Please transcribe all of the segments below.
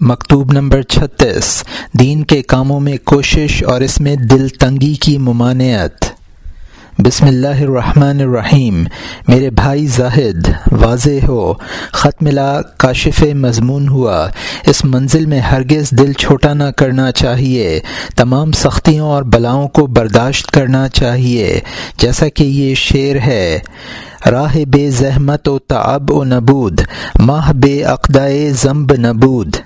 مکتوب نمبر چھتیس، دین کے کاموں میں کوشش اور اس میں دل تنگی کی ممانعت۔ بسم اللہ الرحمن الرحیم۔ میرے بھائی زاہد، واضح ہو۔ خط ملا کاشف مضمون ہوا۔ اس منزل میں ہرگز دل چھوٹا نہ کرنا چاہیے۔ تمام سختیوں اور بلاؤں کو برداشت کرنا چاہیے۔ جیسا کہ یہ شعر ہے، راہ بے زحمت و تعب و نبود، ماہ بے عقدائے ضمب نبود۔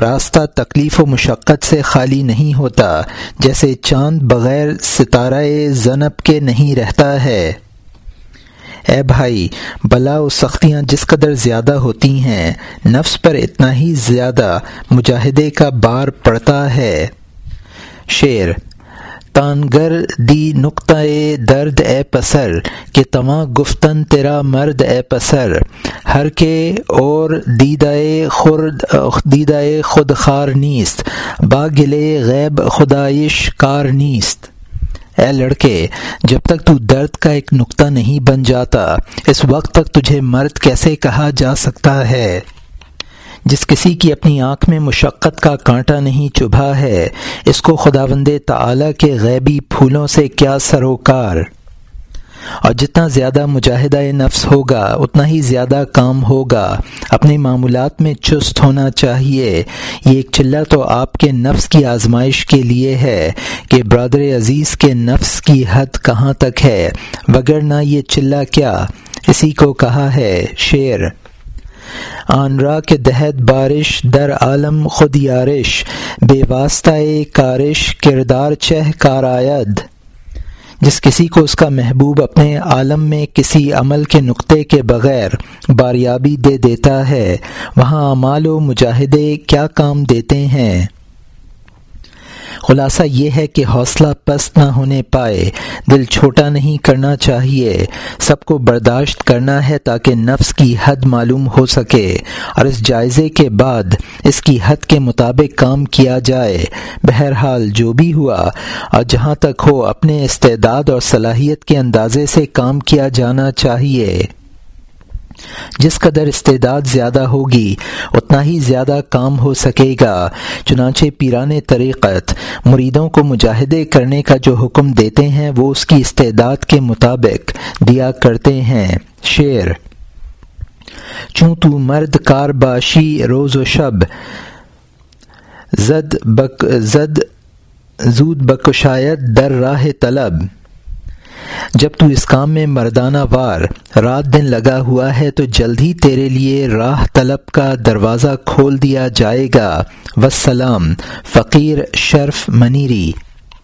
راستہ تکلیف و مشقت سے خالی نہیں ہوتا، جیسے چاند بغیر ستارہ زنب کے نہیں رہتا ہے۔ اے بھائی، بلا و سختیاں جس قدر زیادہ ہوتی ہیں، نفس پر اتنا ہی زیادہ مجاہدے کا بار پڑتا ہے۔ شعر تانگر دی نقطۂ درد اے پسر، کہ تواں گفتن تیرا مرد اے پسر۔ ہر کے اور دیدائے خرد دیدائے خود خار نیست۔ با گلے غیب خدائش کار نیست۔ اے لڑکے، جب تک تو درد کا ایک نقطہ نہیں بن جاتا، اس وقت تک تجھے مرد کیسے کہا جا سکتا ہے؟ جس کسی کی اپنی آنکھ میں مشقت کا کانٹا نہیں چبھا ہے، اس کو خدا وند تعلیٰ کے غیبی پھولوں سے کیا سروکار؟ اور جتنا زیادہ مجاہدہ نفس ہوگا، اتنا ہی زیادہ کام ہوگا۔ اپنے معمولات میں چست ہونا چاہیے۔ یہ ایک چلہ تو آپ کے نفس کی آزمائش کے لیے ہے کہ برادر عزیز کے نفس کی حد کہاں تک ہے۔ وگرنہ یہ چلہ کیا، اسی کو کہا ہے شعر۔ آنرا کے دہد بارش در عالم خود یارش، بے واسطہ کارش کردار چہ کارآد جس کسی کو اس کا محبوب اپنے عالم میں کسی عمل کے نقطے کے بغیر باریابی دے دیتا ہے، وہاں اعمال و مجاہدے کیا کام دیتے ہیں؟ خلاصہ یہ ہے کہ حوصلہ پست نہ ہونے پائے، دل چھوٹا نہیں کرنا چاہیے، سب کو برداشت کرنا ہے تاکہ نفس کی حد معلوم ہو سکے، اور اس جائزے کے بعد اس کی حد کے مطابق کام کیا جائے۔ بہرحال جو بھی ہوا، اور جہاں تک ہو، اپنے استعداد اور صلاحیت کے اندازے سے کام کیا جانا چاہیے۔ جس قدر استعداد زیادہ ہوگی، اتنا ہی زیادہ کام ہو سکے گا۔ چنانچہ پیران طریقت، مریدوں کو مجاہدے کرنے کا جو حکم دیتے ہیں، وہ اس کی استعداد کے مطابق دیا کرتے ہیں۔ شعر چوں تو مرد کار باشی روز و شب، زد بک، زد، زود بکشایت در راہ طلب۔ جب تو اس کام میں مردانہ وار رات دن لگا ہوا ہے تو جلد ہی تیرے لیے راہ طلب کا دروازہ کھول دیا جائے گا۔ وسلام، فقیر شرف منیری۔